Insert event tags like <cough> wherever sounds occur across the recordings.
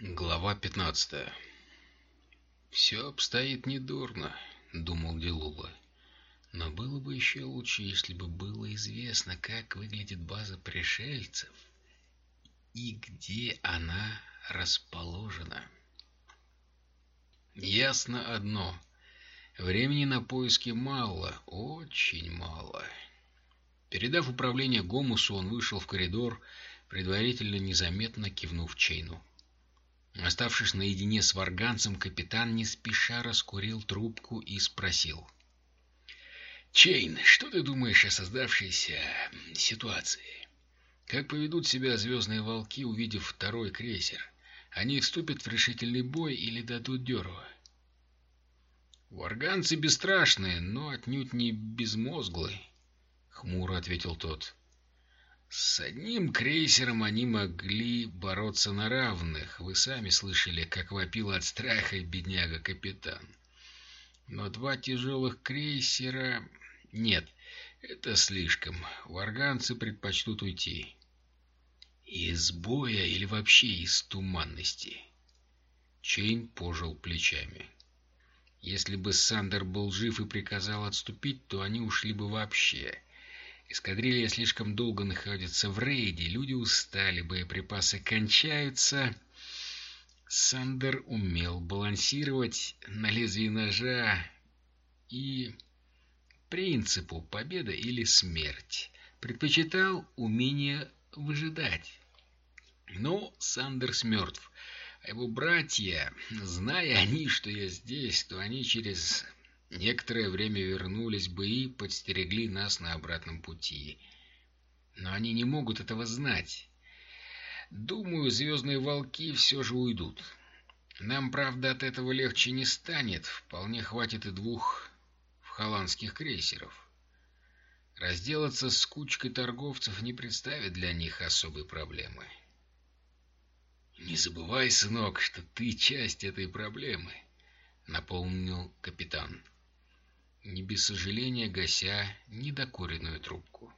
Глава 15 «Все обстоит недурно», — думал Делула. «Но было бы еще лучше, если бы было известно, как выглядит база пришельцев и где она расположена». Ясно одно. Времени на поиски мало, очень мало. Передав управление Гомусу, он вышел в коридор, предварительно незаметно кивнув Чейну. Оставшись наедине с варганцем, капитан не спеша раскурил трубку и спросил. «Чейн, что ты думаешь о создавшейся ситуации? Как поведут себя звездные волки, увидев второй крейсер? Они вступят в решительный бой или дадут дёру?» «Варганцы бесстрашные, но отнюдь не безмозглые», — хмуро ответил тот. С одним крейсером они могли бороться на равных. Вы сами слышали, как вопил от страха бедняга-капитан. Но два тяжелых крейсера... Нет, это слишком. Варганцы предпочтут уйти. Из боя или вообще из туманности? Чейн пожал плечами. Если бы Сандерс был жив и приказал отступить, то они ушли бы вообще. Эскадрилья слишком долго находится в рейде, люди устали, боеприпасы кончаются. Сандерс умел балансировать на лезвии ножа и принципу победа или смерть. Предпочитал умение выжидать. Но Сандерс мертв, а его братья, зная они, что я здесь, то они через Некоторое время вернулись бы и подстерегли нас на обратном пути. Но они не могут этого знать. Думаю, звездные волки все же уйдут. Нам, правда, от этого легче не станет. Вполне хватит и двух холландских крейсеров. Разделаться с кучкой торговцев не представит для них особой проблемы. «Не забывай, сынок, что ты часть этой проблемы», — напомнил капитан не без сожаления гася недокуренную трубку.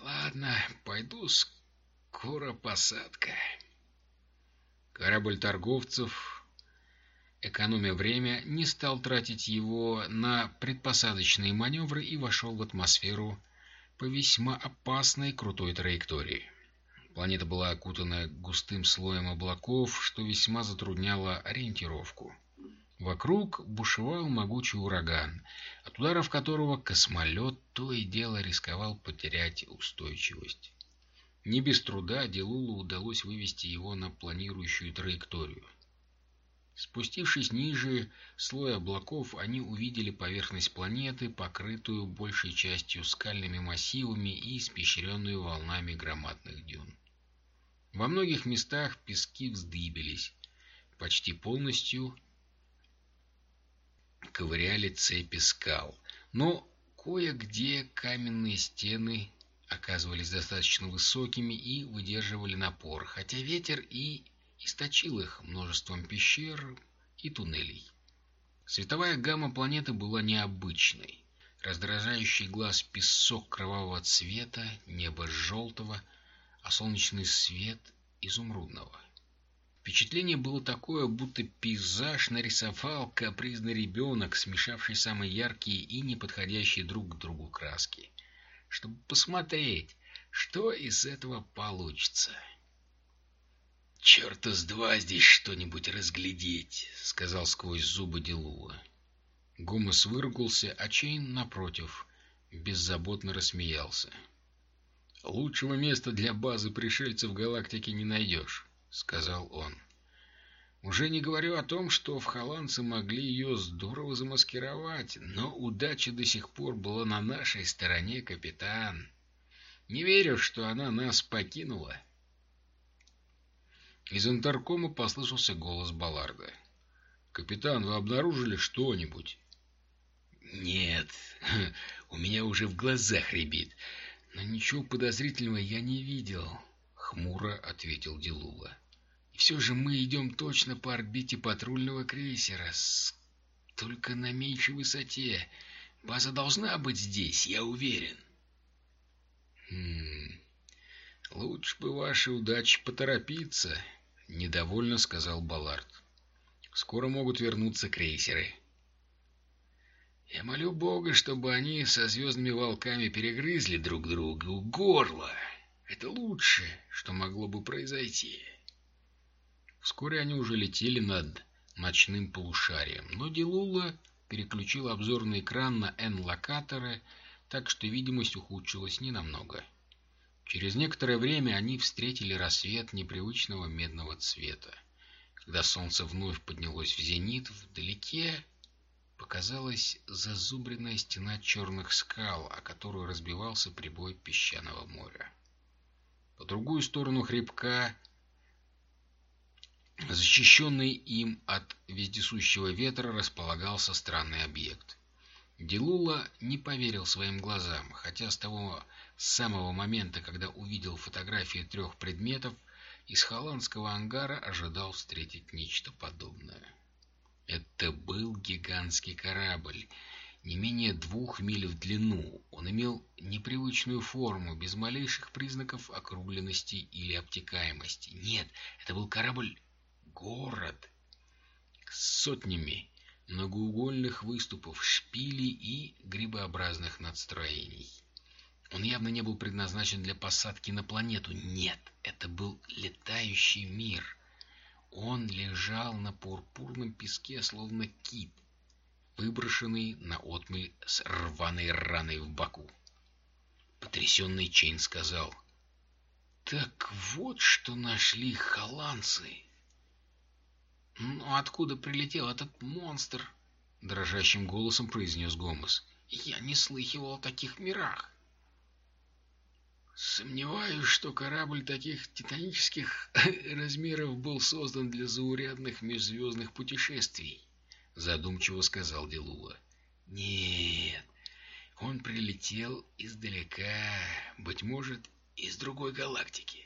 «Ладно, пойду, скоро посадка». Корабль торговцев, экономя время, не стал тратить его на предпосадочные маневры и вошел в атмосферу по весьма опасной крутой траектории. Планета была окутана густым слоем облаков, что весьма затрудняло ориентировку. Вокруг бушевал могучий ураган, от ударов которого космолет то и дело рисковал потерять устойчивость. Не без труда Делулу удалось вывести его на планирующую траекторию. Спустившись ниже слоя облаков, они увидели поверхность планеты, покрытую большей частью скальными массивами и испещренную волнами громадных дюн. Во многих местах пески вздыбились, почти полностью ковыряли цепи скал. Но кое-где каменные стены оказывались достаточно высокими и выдерживали напор, хотя ветер и источил их множеством пещер и туннелей. Световая гамма планеты была необычной. Раздражающий глаз песок кровавого цвета, небо желтого, а солнечный свет изумрудного. Впечатление было такое, будто пейзаж нарисовал капризный ребенок, смешавший самые яркие и неподходящие друг к другу краски, чтобы посмотреть, что из этого получится. «Черта с два здесь что-нибудь разглядеть», — сказал сквозь зубы Делула. Гумас выругался, а Чейн, напротив, беззаботно рассмеялся. «Лучшего места для базы пришельцев в галактике не найдешь» сказал он. Уже не говорю о том, что в холландцы могли ее здорово замаскировать, но удача до сих пор была на нашей стороне, капитан. Не верю, что она нас покинула. Из интеркома послышался голос Балларда. «Капитан, вы обнаружили что-нибудь?» «Нет, <laughs> у меня уже в глазах рябит, но ничего подозрительного я не видел», — хмуро ответил Дилула. И все же мы идем точно по орбите патрульного крейсера, только на меньшей высоте. База должна быть здесь, я уверен. Хм... Лучше бы вашей удачи поторопиться, недовольно сказал Баллард. «Скоро могут вернуться крейсеры». «Я молю Бога, чтобы они со звездными волками перегрызли друг другу горло. Это лучшее, что могло бы произойти». Вскоре они уже летели над ночным полушарием, но Делула переключил обзорный экран на N-локаторы, так что видимость ухудшилась ненамного. Через некоторое время они встретили рассвет непривычного медного цвета. Когда солнце вновь поднялось в зенит, вдалеке показалась зазубренная стена черных скал, о которую разбивался прибой песчаного моря. По другую сторону хребка Защищенный им от вездесущего ветра располагался странный объект. Делула не поверил своим глазам, хотя с того самого момента, когда увидел фотографии трех предметов, из холландского ангара ожидал встретить нечто подобное. Это был гигантский корабль, не менее двух миль в длину. Он имел непривычную форму, без малейших признаков округленности или обтекаемости. Нет, это был корабль город с сотнями многоугольных выступов, шпилей и грибообразных надстроений. Он явно не был предназначен для посадки на планету. Нет, это был летающий мир. Он лежал на пурпурном песке, словно кит, выброшенный на отмель с рваной раной в боку. Потрясенный Чейн сказал, «Так вот что нашли холландцы!» «Но откуда прилетел этот монстр?» — дрожащим голосом произнес Гомес. «Я не слыхивал о таких мирах». «Сомневаюсь, что корабль таких титанических <laughs> размеров был создан для заурядных межзвездных путешествий», — задумчиво сказал Делула. «Нет, он прилетел издалека, быть может, из другой галактики».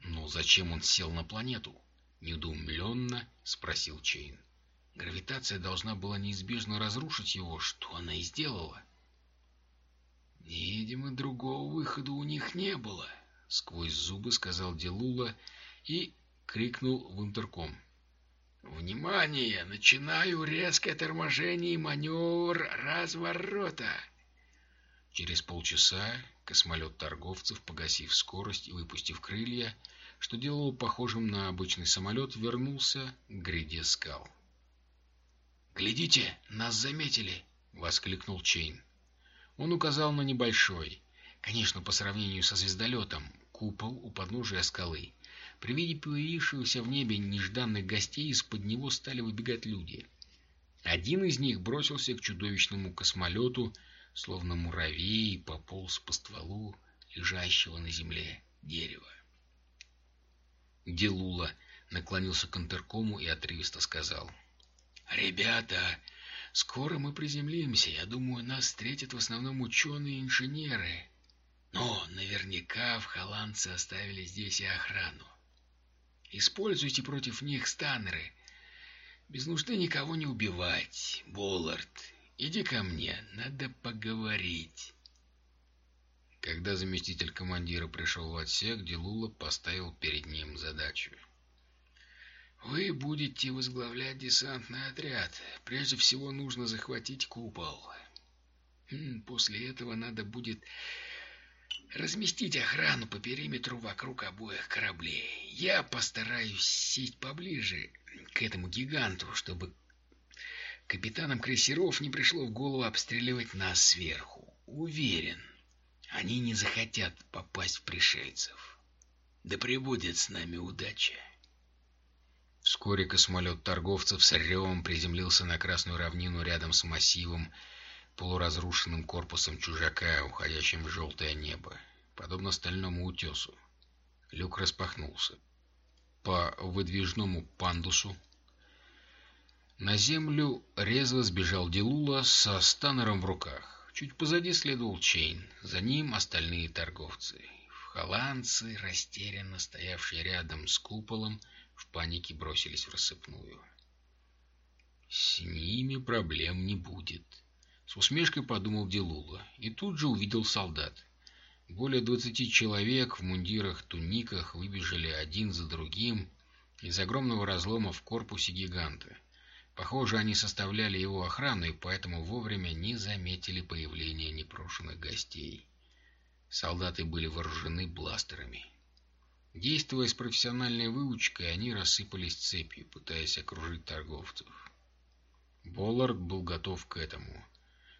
«Но зачем он сел на планету?» Недоумленно спросил Чейн. Гравитация должна была неизбежно разрушить его, что она и сделала. «Видимо, другого выхода у них не было», — сквозь зубы сказал Делула и крикнул в интерком. «Внимание! Начинаю резкое торможение и маневр разворота!» Через полчаса космолет торговцев, погасив скорость и выпустив крылья, что делало похожим на обычный самолет, вернулся к гряде скал. «Глядите, нас заметили!» — воскликнул Чейн. Он указал на небольшой, конечно, по сравнению со звездолетом, купол у подножия скалы. При виде появившегося в небе нежданных гостей из-под него стали выбегать люди. Один из них бросился к чудовищному космолету, словно муравей, пополз по стволу лежащего на земле дерева. Делула наклонился к интеркому и отрывисто сказал. «Ребята, скоро мы приземлимся. Я думаю, нас встретят в основном ученые и инженеры. Но наверняка в холландцы оставили здесь и охрану. Используйте против них станеры. Без нужды никого не убивать. Боллард, иди ко мне, надо поговорить». Когда заместитель командира пришел в отсек, Делула поставил перед ним задачу. «Вы будете возглавлять десантный отряд. Прежде всего нужно захватить купол. После этого надо будет разместить охрану по периметру вокруг обоих кораблей. Я постараюсь сесть поближе к этому гиганту, чтобы капитанам крейсеров не пришло в голову обстреливать нас сверху. Уверен, они не захотят попасть в пришельцев. Да пребудет с нами удача. Вскоре космолет торговцев с ревом приземлился на Красную равнину рядом с массивом, полуразрушенным корпусом чужака, уходящим в желтое небо, подобно стальному утесу. Люк распахнулся. По выдвижному пандусу на землю резво сбежал Делула со станером в руках. Чуть позади следовал Чейн, за ним остальные торговцы. Холландцы, растерянно стоявшие рядом с куполом, в панике бросились в рассыпную. «С ними проблем не будет», — с усмешкой подумал Делула, и тут же увидел солдат. Более двадцати человек в мундирах-туниках выбежали один за другим из огромного разлома в корпусе гиганта. Похоже, они составляли его охрану и поэтому вовремя не заметили появления непрошенных гостей. Солдаты были вооружены бластерами. Действуя с профессиональной выучкой, они рассыпались цепью, пытаясь окружить торговцев. Боллард был готов к этому.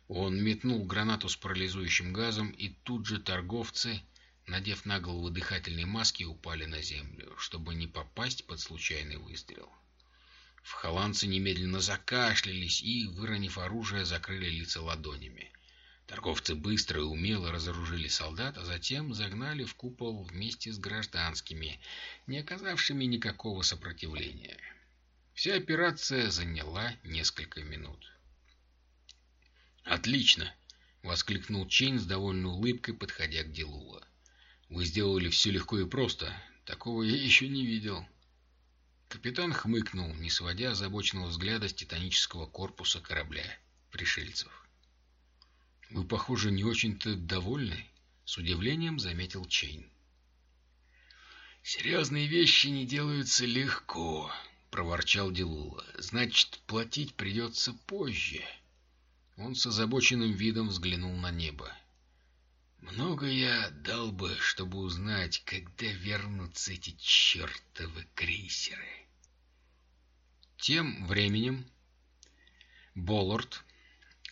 Он метнул гранату с парализующим газом, и тут же торговцы, надев на голову дыхательные маски, упали на землю, чтобы не попасть под случайный выстрел. Вхоландцы немедленно закашлялись и, выронив оружие, закрыли лица ладонями. Торговцы быстро и умело разоружили солдат, а затем загнали в купол вместе с гражданскими, не оказавшими никакого сопротивления. Вся операция заняла несколько минут. «Отлично!» — воскликнул Чейн с довольной улыбкой, подходя к Делула. «Вы сделали все легко и просто. Такого я еще не видел». Капитан хмыкнул, не сводя озабоченного взгляда с титанического корпуса корабля пришельцев. «Вы, похоже, не очень-то довольны?» — с удивлением заметил Чейн. «Серьезные вещи не делаются легко», — проворчал Делула. «Значит, платить придется позже». Он с озабоченным видом взглянул на небо. «Много я дал бы, чтобы узнать, когда вернутся эти чертовы крейсеры». Тем временем Боллард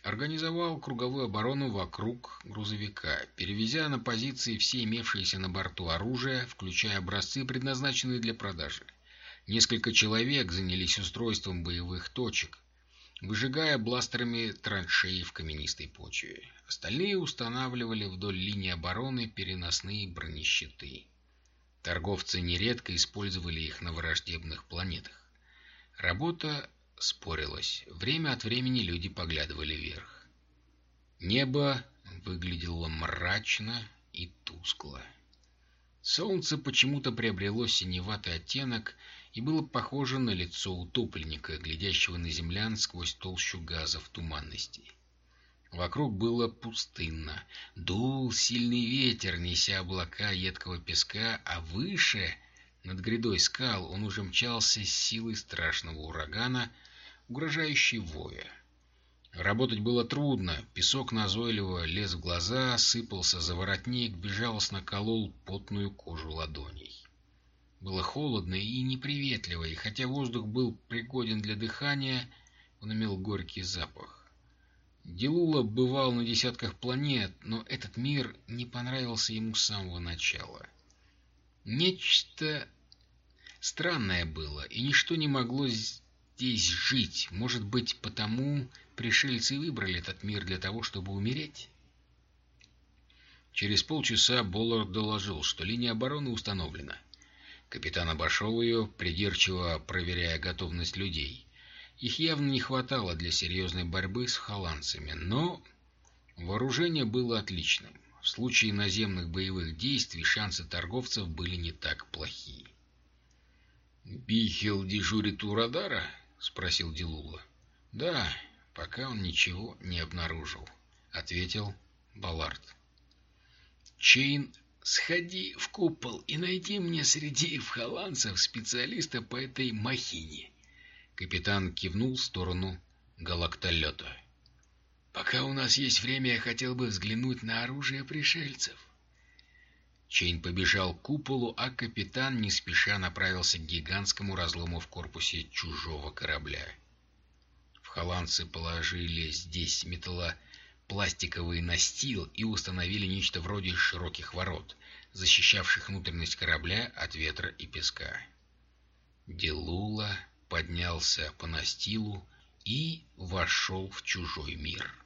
организовал круговую оборону вокруг грузовика, перевезя на позиции все имевшиеся на борту оружие, включая образцы, предназначенные для продажи. Несколько человек занялись устройством боевых точек, выжигая бластерами траншеи в каменистой почве. Остальные устанавливали вдоль линии обороны переносные бронещиты. Торговцы нередко использовали их на враждебных планетах. Работа спорилась. Время от времени люди поглядывали вверх. Небо выглядело мрачно и тускло. Солнце почему-то приобрело синеватый оттенок и было похоже на лицо утопленника, глядящего на землян сквозь толщу газов туманности. Вокруг было пустынно. Дул сильный ветер, неся облака едкого песка, а выше над грядой скал он уже мчался с силой страшного урагана, угрожающей воя. Работать было трудно, песок назойливо лез в глаза, сыпался за воротник, безжалостно колол потную кожу ладоней. Было холодно и неприветливо, и хотя воздух был пригоден для дыхания, он имел горький запах. Делула бывал на десятках планет, но этот мир не понравился ему с самого начала. Нечто странное было, и ничто не могло здесь жить. Может быть, потому пришельцы выбрали этот мир для того, чтобы умереть? Через полчаса Боллард доложил, что линия обороны установлена. Капитан обошел ее, придирчиво проверяя готовность людей. Их явно не хватало для серьезной борьбы с холландцами, но вооружение было отличным. В случае наземных боевых действий шансы торговцев были не так плохие. «Бихел дежурит у радара?» — спросил Дилула. «Да, пока он ничего не обнаружил», — ответил Баллард. «Чейн, сходи в купол и найди мне среди вхоландцев специалиста по этой махине». Капитан кивнул в сторону галактолета. Пока у нас есть время, я хотел бы взглянуть на оружие пришельцев. Чейн побежал к куполу, а капитан не спеша направился к гигантскому разлому в корпусе чужого корабля. В холландцы положили здесь металлопластиковый настил и установили нечто вроде широких ворот, защищавших внутренность корабля от ветра и песка. Делула поднялся по настилу и вошел в чужой мир.